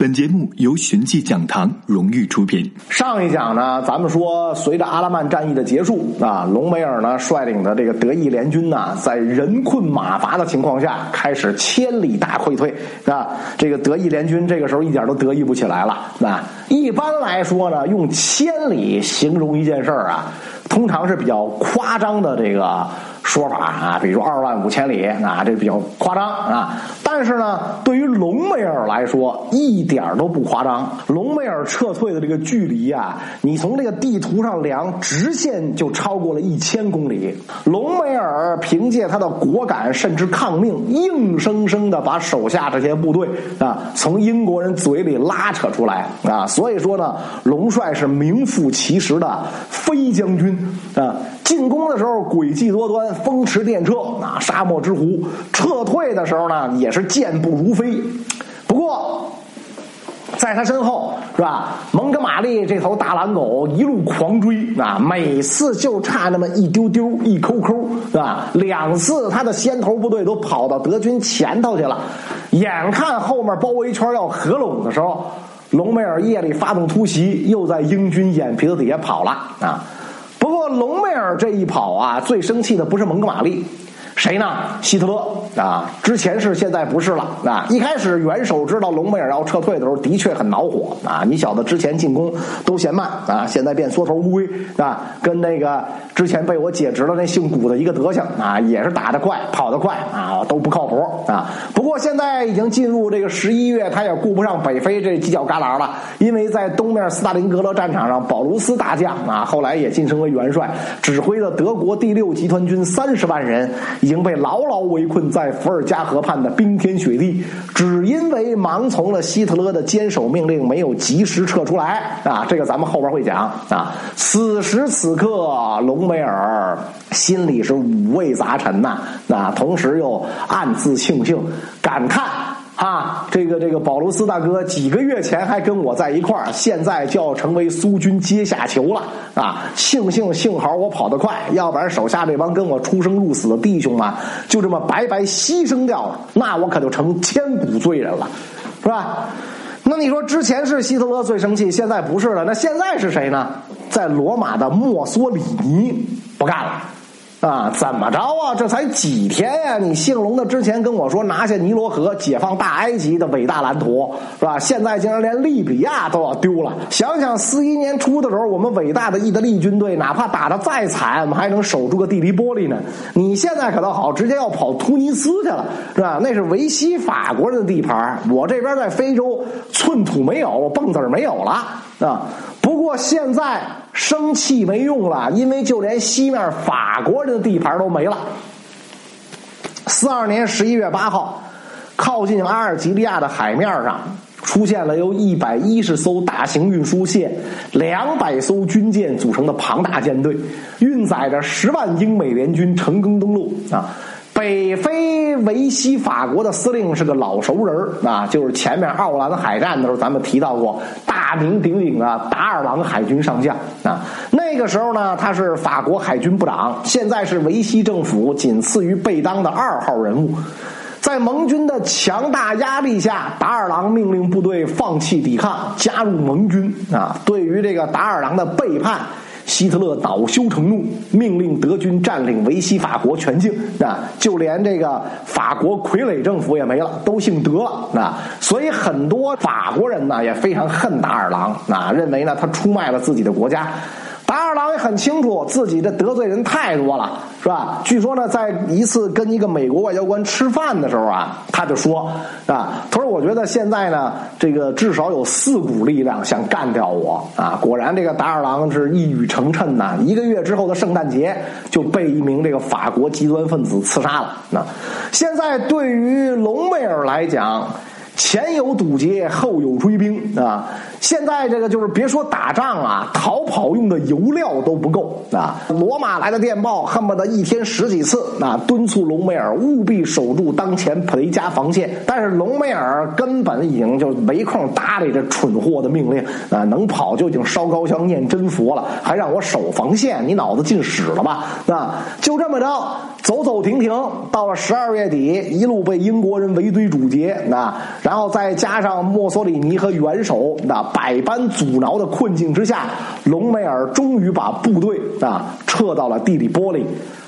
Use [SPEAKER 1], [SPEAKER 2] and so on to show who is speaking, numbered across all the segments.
[SPEAKER 1] 本节目由寻迹讲堂荣誉出品。
[SPEAKER 2] 上一讲呢，咱们说，随着阿拉曼战役的结束啊，隆美尔呢率领的这个德意联军呢，在人困马乏的情况下，开始千里大溃退啊。这个德意联军这个时候一点都得意不起来了啊。一般来说呢，用千里形容一件事儿啊，通常是比较夸张的这个。说法啊，比如二万五千里啊，这比较夸张啊。但是呢，对于隆美尔来说，一点都不夸张。隆美尔撤退的这个距离啊，你从这个地图上量，直线就超过了一千公里。隆美尔凭借他的果敢甚至抗命，硬生生的把手下这些部队啊，从英国人嘴里拉扯出来啊。所以说呢，隆帅是名副其实的飞将军啊。进攻的时候诡计多端，风驰电掣啊，沙漠之狐；撤退的时候呢，也是健步如飞。不过，在他身后是吧？蒙哥马利这头大狼狗一路狂追啊，每次就差那么一丢丢、一抠抠是吧？两次他的先头部队都跑到德军前头去了，眼看后面包围圈要合拢的时候，隆美尔夜里发动突袭，又在英军眼皮子底下跑了啊。不过，隆这一跑啊，最生气的不是蒙哥马利。谁呢？希特勒啊！之前是，现在不是了啊！一开始元首知道隆美尔要撤退的时候，的确很恼火啊！你小子之前进攻都嫌慢啊，现在变缩头乌龟啊，跟那个之前被我解职了那姓古的一个德行啊，也是打得快、跑得快啊，都不靠谱啊！不过现在已经进入这个十一月，他也顾不上北非这犄角旮旯了，因为在东面斯大林格勒战场上，保卢斯大将啊，后来也晋升为元帅，指挥了德国第六集团军三十万人。已经被牢牢围困在伏尔加河畔的冰天雪地，只因为盲从了希特勒的坚守命令，没有及时撤出来啊！这个咱们后边会讲啊。此时此刻，隆美尔心里是五味杂陈呐，啊，同时又暗自庆幸，感叹。啊，这个这个保罗斯大哥几个月前还跟我在一块儿，现在就要成为苏军阶下囚了啊！庆幸幸好我跑得快，要不然手下这帮跟我出生入死的弟兄们就这么白白牺牲掉了，那我可就成千古罪人了，是吧？那你说之前是希特勒最生气，现在不是了，那现在是谁呢？在罗马的墨索里尼不干了。啊，怎么着啊？这才几天呀！你姓龙的之前跟我说拿下尼罗河、解放大埃及的伟大蓝图，是吧？现在竟然连利比亚都要丢了。想想四一年初的时候，我们伟大的意大利军队，哪怕打得再惨，我们还能守住个地皮玻璃呢。你现在可倒好，直接要跑突尼斯去了，是吧？那是维西法国人的地盘，我这边在非洲，寸土没有，我蹦子没有了啊。不过现在生气没用了，因为就连西面法国人的地盘都没了。四二年十一月八号，靠近阿尔及利亚的海面上出现了由一百一十艘大型运输舰、两百艘军舰组成的庞大舰队，运载着十万英美联军成功登陆啊。北非维西法国的司令是个老熟人啊，就是前面奥兰海战的时候咱们提到过大名鼎鼎的达尔朗海军上将啊。那个时候呢，他是法国海军部长，现在是维西政府仅次于贝当的二号人物。在盟军的强大压力下，达尔朗命令部队放弃抵抗，加入盟军啊。对于这个达尔朗的背叛。希特勒恼羞成怒，命令德军占领维西法国全境啊！就连这个法国傀儡政府也没了，都姓德了啊！所以很多法国人呢也非常恨达尔朗啊，认为呢他出卖了自己的国家。达尔朗也很清楚自己的得罪人太多了，是吧？据说呢，在一次跟一个美国外交官吃饭的时候啊，他就说啊，他说我觉得现在呢，这个至少有四股力量想干掉我啊。果然，这个达尔朗是一语成谶呐。一个月之后的圣诞节，就被一名这个法国极端分子刺杀了。那现在对于隆美尔来讲。前有堵截，后有追兵啊！现在这个就是别说打仗啊，逃跑用的油料都不够啊！罗马来的电报恨不得一天十几次啊，敦促隆美尔务必守住当前普雷加防线。但是隆美尔根本已经就没空搭理这蠢货的命令啊，能跑就已经烧高香念真佛了，还让我守防线，你脑子进屎了吧？啊，就这么着，走走停停，到了十二月底，一路被英国人围追堵截啊，然后再加上墨索里尼和元首那。百般阻挠的困境之下，隆美尔终于把部队啊撤到了地里波利，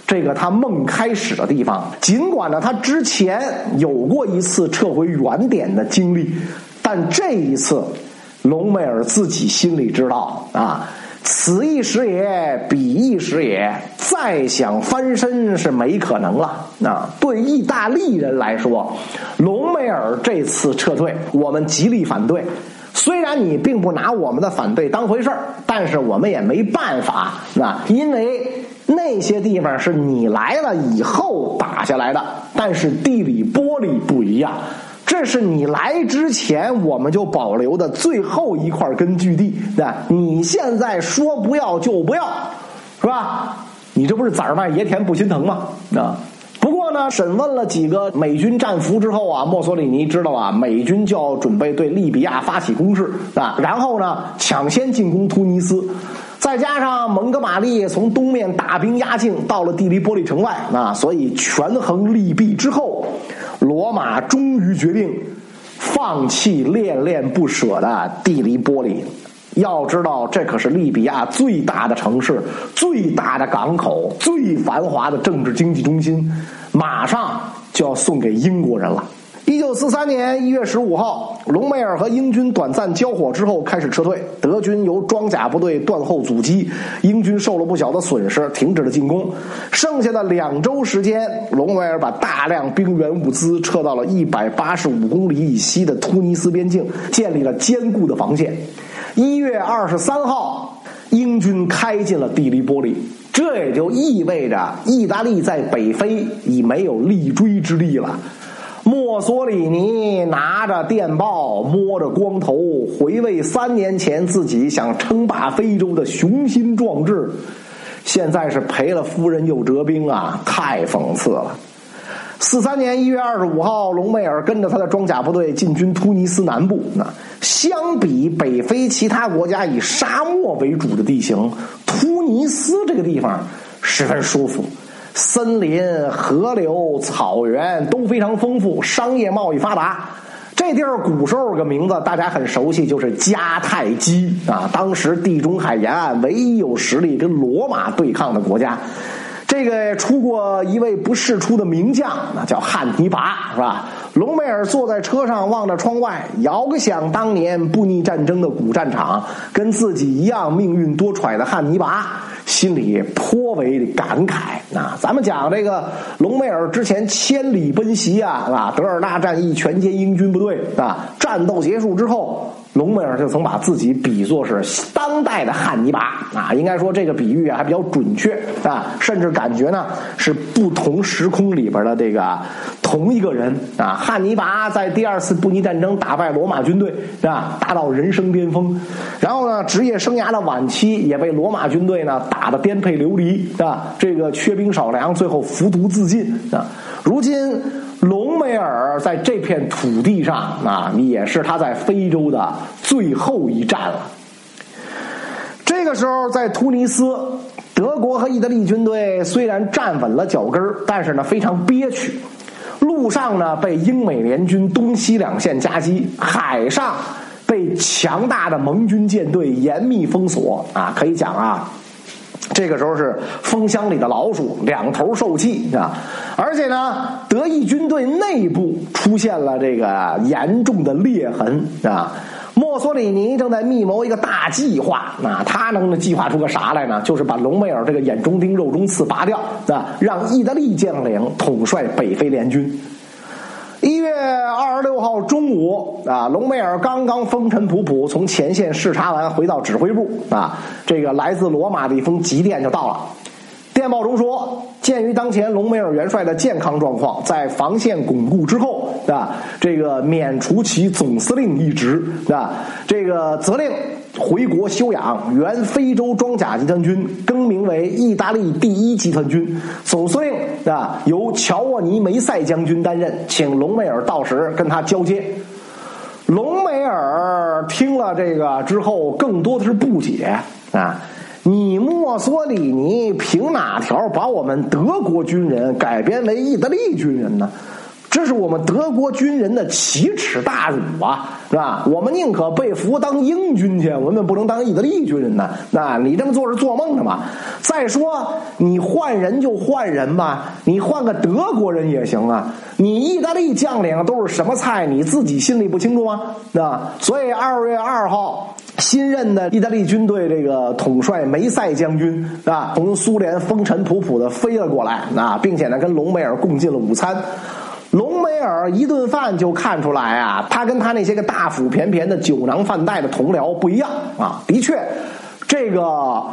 [SPEAKER 2] 这个他梦开始的地方。尽管呢，他之前有过一次撤回原点的经历，但这一次，隆美尔自己心里知道啊，此一时也，彼一时也，再想翻身是没可能了。啊，对意大利人来说，隆美尔这次撤退，我们极力反对。虽然你并不拿我们的反对当回事儿，但是我们也没办法，啊，因为那些地方是你来了以后打下来的，但是地理玻璃不一样，这是你来之前我们就保留的最后一块根据地，啊，你现在说不要就不要，是吧？你这不是崽儿卖爷田不心疼吗？啊？那，审问了几个美军战俘之后啊，墨索里尼知道啊，美军就要准备对利比亚发起攻势啊，然后呢，抢先进攻突尼斯，再加上蒙哥马利从东面大兵压境到了蒂利波利城外啊，所以权衡利弊之后，罗马终于决定放弃恋恋不舍的蒂利玻璃。要知道，这可是利比亚最大的城市、最大的港口、最繁华的政治经济中心，马上就要送给英国人了。一九四三年一月十五号，隆美尔和英军短暂交火之后开始撤退，德军由装甲部队断后阻击，英军受了不小的损失，停止了进攻。剩下的两周时间，隆美尔把大量兵员物资撤到了一百八十五公里以西的突尼斯边境，建立了坚固的防线。一月二十三号，英军开进了蒂利波里，这也就意味着意大利在北非已没有立锥之地了。墨索里尼拿着电报，摸着光头，回味三年前自己想称霸非洲的雄心壮志，现在是赔了夫人又折兵啊！太讽刺了。四三年一月二十五号，隆美尔跟着他的装甲部队进军突尼斯南部。那相比北非其他国家以沙漠为主的地形，突尼斯这个地方十分舒服，森林、河流、草原都非常丰富，商业贸易发达。这地儿古时候个名字大家很熟悉，就是迦太基啊，当时地中海沿岸唯一有实力跟罗马对抗的国家。这个出过一位不世出的名将，那叫汉尼拔，是吧？隆美尔坐在车上，望着窗外，遥想当年布匿战争的古战场，跟自己一样命运多舛的汉尼拔，心里颇为感慨。啊，咱们讲这个隆美尔之前千里奔袭啊，啊，德尔纳战役全歼英军部队啊，战斗结束之后。隆美尔就曾把自己比作是当代的汉尼拔啊，应该说这个比喻啊还比较准确啊，甚至感觉呢是不同时空里边的这个同一个人啊。汉尼拔在第二次布匿战争打败罗马军队啊，达到人生巅峰，然后呢，职业生涯的晚期也被罗马军队呢打得颠沛流离啊，这个缺兵少粮，最后服毒自尽啊。如今。隆美尔在这片土地上啊，也是他在非洲的最后一战了。这个时候，在突尼斯，德国和意大利军队虽然站稳了脚跟但是呢非常憋屈。路上呢被英美联军东西两线夹击，海上被强大的盟军舰队严密封锁啊，可以讲啊。这个时候是蜂箱里的老鼠，两头受气啊！而且呢，德意军队内部出现了这个严重的裂痕啊！墨索里尼正在密谋一个大计划啊！他能计划出个啥来呢？就是把隆美尔这个眼中钉、肉中刺拔掉啊，让意大利将领统帅北非联军。一月二十六号中午啊，隆美尔刚刚风尘仆仆从前线视察完，回到指挥部啊，这个来自罗马的一封急电就到了。电报中说，鉴于当前隆美尔元帅的健康状况，在防线巩固之后，啊，这个免除其总司令一职啊，这个责令回国休养，原非洲装甲集团军更名为意大利第一集团军，总司令啊由乔沃尼梅塞将军担任，请隆美尔到时跟他交接。隆美尔听了这个之后，更多的是不解啊。你墨索里尼凭哪条把我们德国军人改编为意大利军人呢？这是我们德国军人的奇耻大辱啊，是吧？我们宁可被俘当英军去，我们不能当意大利军人呢。那你这么做是做梦呢嘛？再说，你换人就换人吧，你换个德国人也行啊。你意大利将领都是什么菜？你自己心里不清楚吗？那，所以二月二号。新任的意大利军队这个统帅梅塞将军啊，从苏联风尘仆仆的飞了过来啊，并且呢跟隆美尔共进了午餐。隆美尔一顿饭就看出来啊，他跟他那些个大腹便便的酒囊饭袋的同僚不一样啊。的确，这个。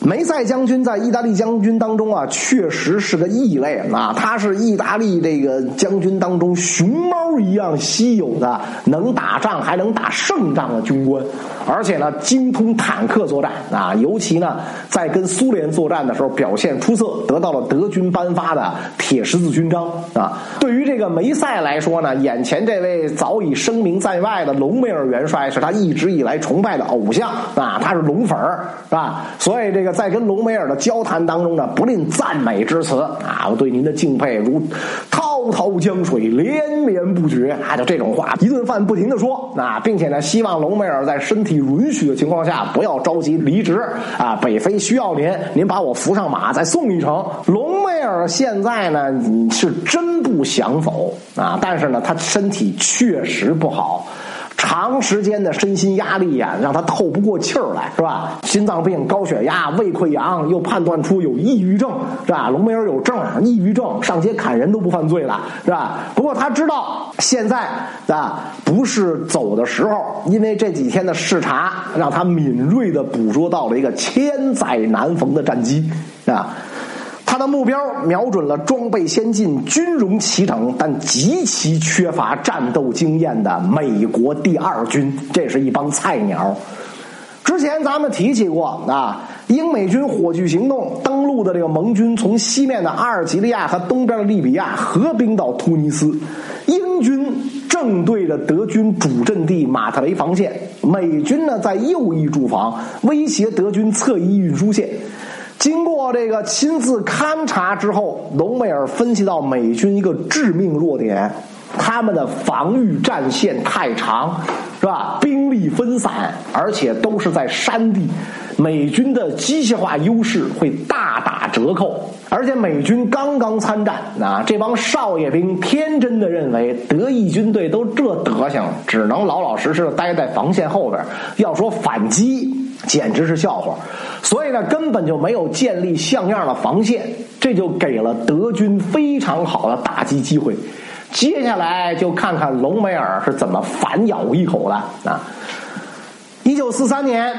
[SPEAKER 2] 梅塞将军在意大利将军当中啊，确实是个异类啊！他是意大利这个将军当中熊猫一样稀有的能打仗还能打胜仗的军官，而且呢精通坦克作战啊，尤其呢在跟苏联作战的时候表现出色，得到了德军颁发的铁十字勋章啊。对于这个梅赛来说呢，眼前这位早已声名在外的隆美尔元帅是他一直以来崇拜的偶像啊，他是龙粉儿是吧？所以这个。在跟隆美尔的交谈当中呢，不吝赞美之词啊！我对您的敬佩如滔滔江水连绵不绝啊！就这种话，一顿饭不停的说啊，并且呢，希望隆美尔在身体允许的情况下不要着急离职啊！北非需要您，您把我扶上马再送一程。隆美尔现在呢是真不想走啊，但是呢，他身体确实不好。长时间的身心压力呀，让他透不过气儿来，是吧？心脏病、高血压、胃溃疡，又判断出有抑郁症，是吧？隆美尔有症，抑郁症，上街砍人都不犯罪了，是吧？不过他知道现在啊不是走的时候，因为这几天的视察让他敏锐的捕捉到了一个千载难逢的战机，啊。他的目标瞄准了装备先进、军容齐整，但极其缺乏战斗经验的美国第二军。这是一帮菜鸟。之前咱们提起过啊，英美军火炬行动登陆的这个盟军，从西面的阿尔及利亚和东边的利比亚合兵到突尼斯，英军正对着德军主阵地马特雷防线，美军呢在右翼驻防，威胁德军侧翼运输线。经过这个亲自勘察之后，隆美尔分析到美军一个致命弱点：他们的防御战线太长，是吧？兵力分散，而且都是在山地，美军的机械化优势会大打折扣。而且美军刚刚参战，啊，这帮少爷兵天真的认为德意军队都这德行，只能老老实实的待在防线后边。要说反击。简直是笑话，所以呢，根本就没有建立像样的防线，这就给了德军非常好的打击机会。接下来就看看隆美尔是怎么反咬一口的啊！一九四三年。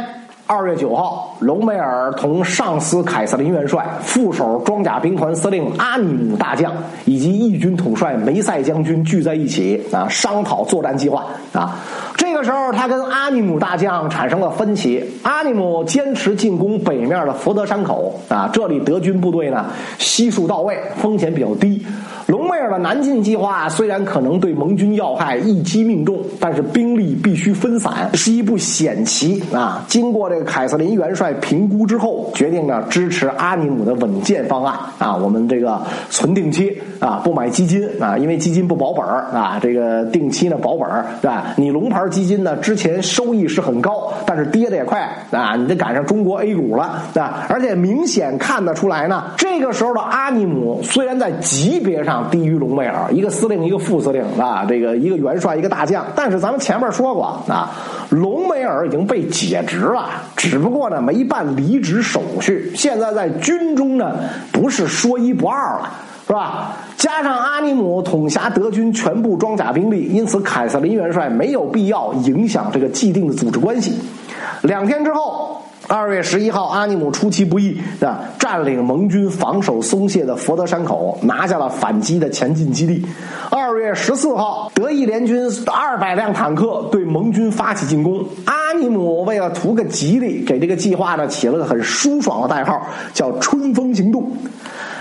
[SPEAKER 2] 二月九号，隆美尔同上司凯瑟琳元帅、副手装甲兵团司令阿尼姆大将以及义军统帅梅塞将军聚在一起啊，商讨作战计划啊。这个时候，他跟阿尼姆大将产生了分歧。阿尼姆坚持进攻北面的佛德山口啊，这里德军部队呢悉数到位，风险比较低。隆美尔的南进计划虽然可能对盟军要害一击命中，但是兵力必须分散，是一步险棋啊。经过这个凯瑟琳元帅评估之后，决定呢支持阿尼姆的稳健方案啊。我们这个存定期啊，不买基金啊，因为基金不保本啊。这个定期呢保本对吧？你龙牌基金呢之前收益是很高，但是跌的也快啊。你得赶上中国 A 股了啊，而且明显看得出来呢，这个时候的阿尼姆虽然在级别上。低于隆美尔，一个司令，一个副司令啊，这个一个元帅，一个大将。但是咱们前面说过啊，隆美尔已经被解职了，只不过呢没办离职手续。现在在军中呢不是说一不二了，是吧？加上阿尼姆统辖德军全部装甲兵力，因此凯瑟琳元帅没有必要影响这个既定的组织关系。两天之后。二月十一号，阿尼姆出其不意啊，占领盟军防守松懈的佛德山口，拿下了反击的前进基地。二月十四号，德意联军二百辆坦克对盟军发起进攻。阿尼姆为了图个吉利，给这个计划呢起了个很舒爽的代号，叫“春风行动”。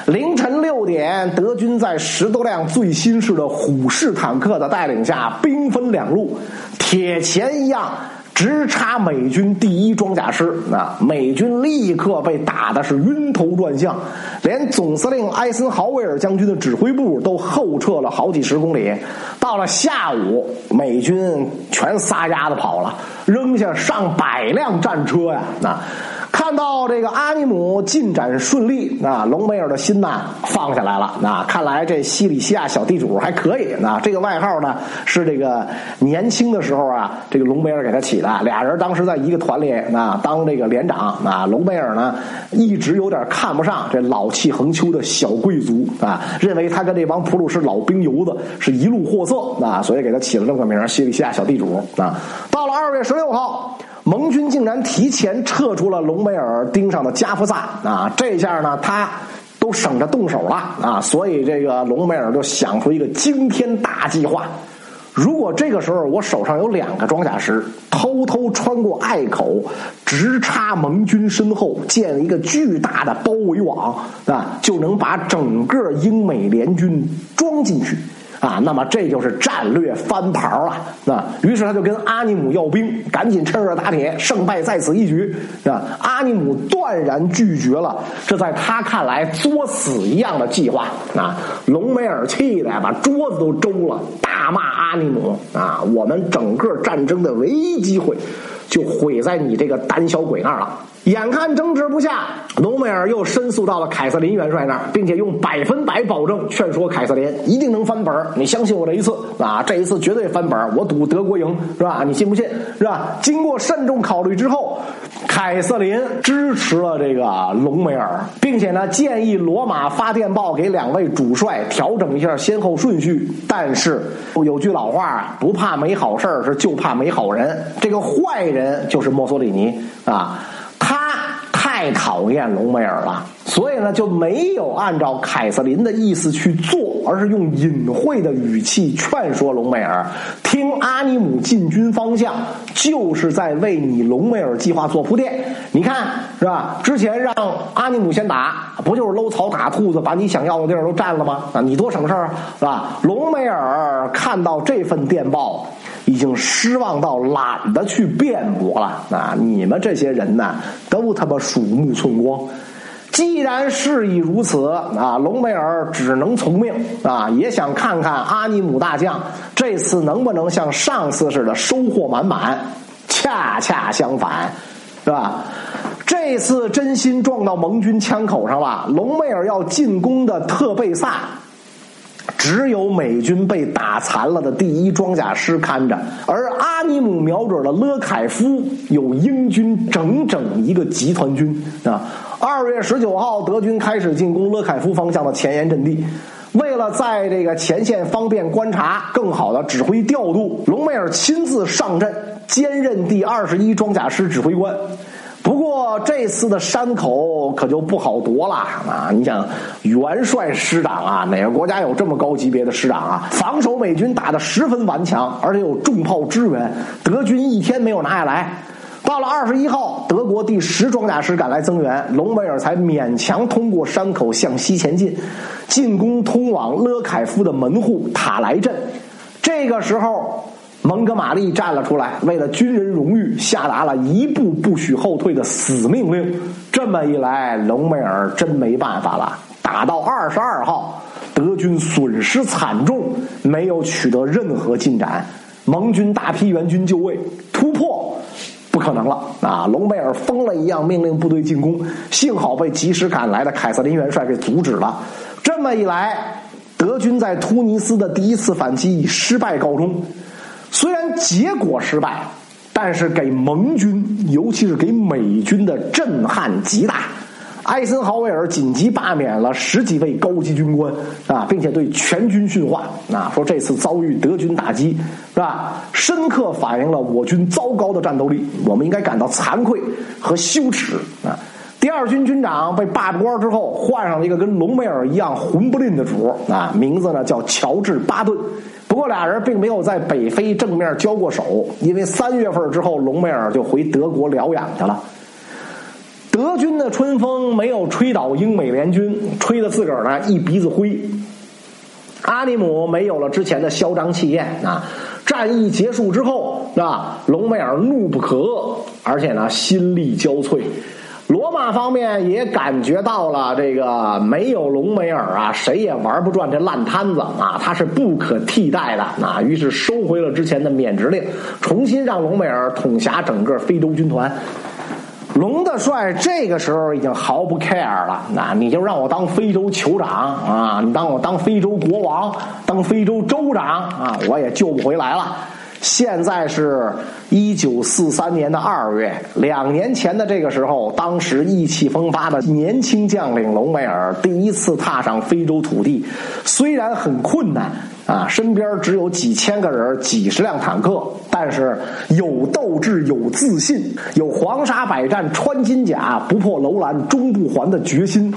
[SPEAKER 2] 凌晨六点，德军在十多辆最新式的虎式坦克的带领下，兵分两路，铁钳一样。直插美军第一装甲师，啊，美军立刻被打的是晕头转向，连总司令艾森豪威尔将军的指挥部都后撤了好几十公里。到了下午，美军全撒丫子跑了，扔下上百辆战车呀，那。看到这个阿尼姆进展顺利，那隆美尔的心呐放下来了。那看来这西里西亚小地主还可以。那这个外号呢是这个年轻的时候啊，这个隆美尔给他起的。俩人当时在一个团里，那当这个连长。那隆美尔呢一直有点看不上这老气横秋的小贵族啊，认为他跟这帮普鲁士老兵油子是一路货色啊，所以给他起了这么个名西里西亚小地主啊。到了二月十六号。盟军竟然提前撤出了隆美尔盯上的加夫萨啊！这下呢，他都省着动手了啊！所以这个隆美尔就想出一个惊天大计划：如果这个时候我手上有两个装甲师，偷偷穿过隘口，直插盟军身后，建一个巨大的包围网啊，就能把整个英美联军装进去。啊，那么这就是战略翻盘了。啊，于是他就跟阿尼姆要兵，赶紧趁热打铁，胜败在此一举。啊，阿尼姆断然拒绝了这在他看来作死一样的计划。啊，隆美尔气的呀，把桌子都周了，大骂阿尼姆：啊，我们整个战争的唯一机会，就毁在你这个胆小鬼那儿了。眼看争执不下，隆美尔又申诉到了凯瑟琳元帅那儿，并且用百分百保证劝说凯瑟琳一定能翻本你相信我这一次啊，这一次绝对翻本我赌德国赢，是吧？你信不信？是吧？经过慎重考虑之后，凯瑟琳支持了这个隆美尔，并且呢建议罗马发电报给两位主帅调整一下先后顺序。但是有句老话不怕没好事是就怕没好人。这个坏人就是墨索里尼啊。太讨厌隆美尔了，所以呢就没有按照凯瑟琳的意思去做，而是用隐晦的语气劝说隆美尔，听阿尼姆进军方向，就是在为你隆美尔计划做铺垫。你看是吧？之前让阿尼姆先打，不就是搂草打兔子，把你想要的地儿都占了吗？啊，你多省事儿是吧？隆美尔看到这份电报。已经失望到懒得去辩驳了啊！你们这些人呢，都他妈鼠目寸光。既然事已如此啊，隆美尔只能从命啊，也想看看阿尼姆大将这次能不能像上次似的收获满满。恰恰相反，是吧？这次真心撞到盟军枪口上了。隆美尔要进攻的特贝萨。只有美军被打残了的第一装甲师看着，而阿尼姆瞄准了勒凯夫，有英军整整一个集团军啊！二月十九号，德军开始进攻勒凯夫方向的前沿阵地。为了在这个前线方便观察，更好的指挥调度，隆美尔亲自上阵，兼任第二十一装甲师指挥官。这次的山口可就不好夺了啊！你想，元帅师长啊，哪个国家有这么高级别的师长啊？防守美军打得十分顽强，而且有重炮支援，德军一天没有拿下来。到了二十一号，德国第十装甲师赶来增援，隆美尔才勉强通过山口向西前进，进攻通往勒凯夫的门户塔莱镇。这个时候。蒙哥马利站了出来，为了军人荣誉，下达了一步不许后退的死命令。这么一来，隆美尔真没办法了。打到二十二号，德军损失惨重，没有取得任何进展。盟军大批援军就位，突破不可能了啊！隆美尔疯了一样命令部队进攻，幸好被及时赶来的凯瑟琳元帅给阻止了。这么一来，德军在突尼斯的第一次反击以失败告终。虽然结果失败，但是给盟军，尤其是给美军的震撼极大。艾森豪威尔紧急罢免了十几位高级军官啊，并且对全军训话啊，说这次遭遇德军打击，是吧？深刻反映了我军糟糕的战斗力，我们应该感到惭愧和羞耻啊。第二军军长被罢官之后，换上了一个跟隆美尔一样混不吝的主啊，名字呢叫乔治巴顿。不过俩人并没有在北非正面交过手，因为三月份之后，隆美尔就回德国疗养去了。德军的春风没有吹倒英美联军，吹的自个儿呢一鼻子灰。阿里姆没有了之前的嚣张气焰啊！战役结束之后啊，隆美尔怒不可遏，而且呢心力交瘁。罗马方面也感觉到了这个没有隆美尔啊，谁也玩不转这烂摊子啊，他是不可替代的啊。于是收回了之前的免职令，重新让隆美尔统辖整个非洲军团。龙的帅这个时候已经毫不 care 了，那你就让我当非洲酋长啊，你当我当非洲国王，当非洲州长啊，我也救不回来了。现在是一九四三年的二月，两年前的这个时候，当时意气风发的年轻将领隆美尔第一次踏上非洲土地，虽然很困难啊，身边只有几千个人、几十辆坦克，但是有斗志、有自信、有黄沙百战穿金甲、不破楼兰终不还的决心。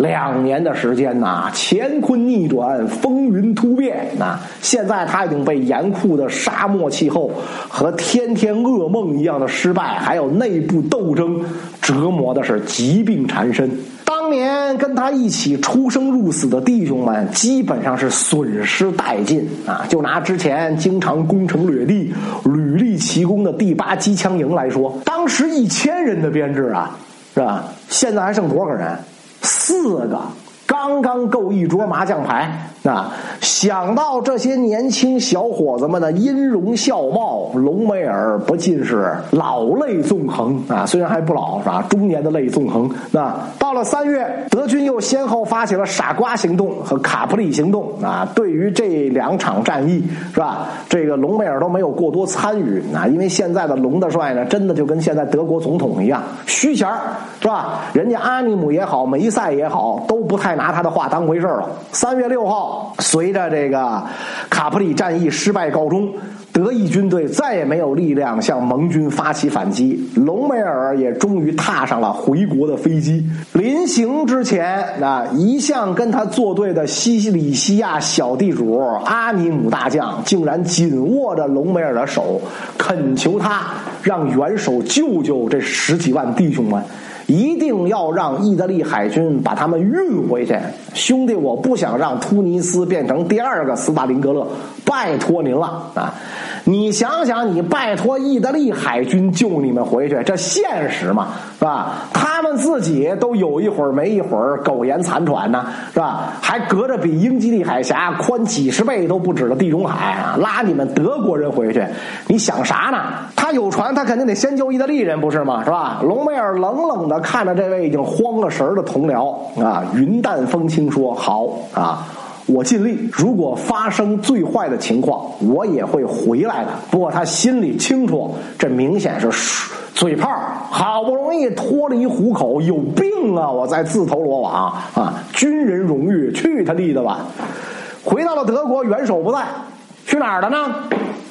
[SPEAKER 2] 两年的时间呐，乾坤逆转，风云突变呐！现在他已经被严酷的沙漠气候和天天噩梦一样的失败，还有内部斗争折磨的是疾病缠身。当年跟他一起出生入死的弟兄们，基本上是损失殆尽啊！就拿之前经常攻城掠地、屡立奇功的第八机枪营来说，当时一千人的编制啊，是吧？现在还剩多少个人？四个。刚刚够一桌麻将牌啊！想到这些年轻小伙子们的音容笑貌，隆美尔不禁是老泪纵横啊！虽然还不老是吧？中年的泪纵横。那到了三月，德军又先后发起了傻瓜行动和卡普里行动啊！对于这两场战役是吧？这个隆美尔都没有过多参与啊！因为现在的隆大帅呢，真的就跟现在德国总统一样，虚钱是吧？人家阿尼姆也好，梅塞也好，都不太拿他的话当回事了。三月六号，随着这个卡普里战役失败告终，德意军队再也没有力量向盟军发起反击。隆美尔也终于踏上了回国的飞机。临行之前，那一向跟他作对的西西里西亚小地主阿尼姆大将，竟然紧握着隆美尔的手，恳求他让元首救救这十几万弟兄们。一定要让意大利海军把他们运回去，兄弟，我不想让突尼斯变成第二个斯大林格勒，拜托您了啊！你想想，你拜托意大利海军救你们回去，这现实吗？是吧？他们自己都有一会儿没一会儿苟延残喘呢，是吧？还隔着比英吉利海峡宽几十倍都不止的地中海啊，拉你们德国人回去，你想啥呢？有船，他肯定得先救意大利人，不是吗？是吧？隆美尔冷冷的看着这位已经慌了神的同僚啊，云淡风轻说：“好啊。”我尽力，如果发生最坏的情况，我也会回来的。不过他心里清楚，这明显是嘴炮。好不容易脱离虎口，有病啊！我在自投罗网啊！军人荣誉，去他地的吧！回到了德国，元首不在，去哪儿了呢？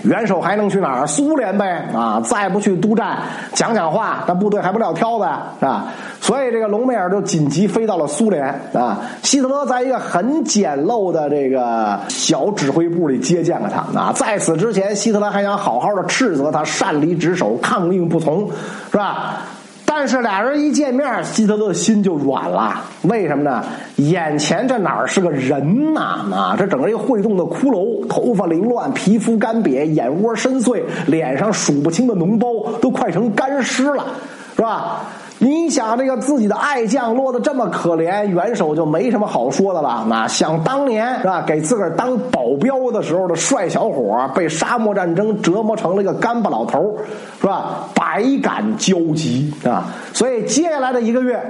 [SPEAKER 2] 元首还能去哪儿？苏联呗啊！再不去督战讲讲话，那部队还不了挑子啊，所以这个隆美尔就紧急飞到了苏联啊。希特勒在一个很简陋的这个小指挥部里接见了他啊。在此之前，希特勒还想好好的斥责他擅离职守、抗命不从，是吧？但是俩人一见面，希特勒心就软了。为什么呢？眼前这哪是个人呐？啊，这整个一个会动的骷髅，头发凌乱，皮肤干瘪，眼窝深邃，脸上数不清的脓包都快成干尸了，是吧？你想这个自己的爱将落得这么可怜，元首就没什么好说的了。那想当年是吧，给自个儿当保镖的时候的帅小伙，被沙漠战争折磨成了一个干巴老头，是吧？百感交集啊！所以接下来的一个月，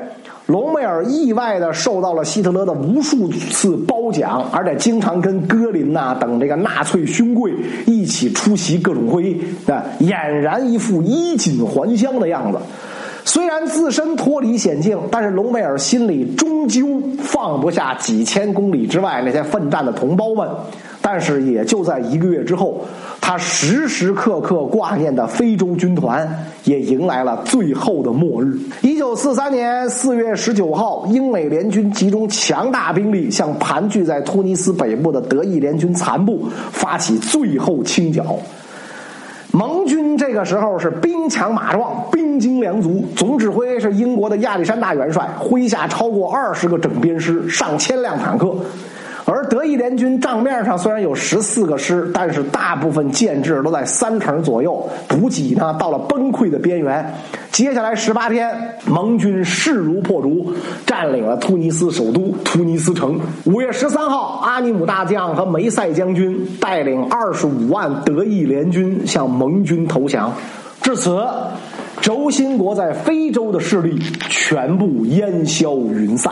[SPEAKER 2] 隆美尔意外的受到了希特勒的无数次褒奖，而且经常跟戈林呐等这个纳粹勋贵一起出席各种会议，啊，俨然一副衣锦还乡的样子。虽然自身脱离险境，但是隆美尔心里终究放不下几千公里之外那些奋战的同胞们。但是也就在一个月之后，他。时时刻刻挂念的非洲军团也迎来了最后的末日。一九四三年四月十九号，英美联军集中强大兵力，向盘踞在突尼斯北部的德意联军残部发起最后清剿。盟军这个时候是兵强马壮、兵精粮足，总指挥是英国的亚历山大元帅，麾下超过二十个整编师、上千辆坦克。德意联军账面上虽然有十四个师，但是大部分建制都在三成左右，补给呢到了崩溃的边缘。接下来十八天，盟军势如破竹，占领了突尼斯首都突尼斯城。五月十三号，阿尼姆大将和梅塞将军带领二十五万德意联军向盟军投降。至此，轴心国在非洲的势力全部烟消云散。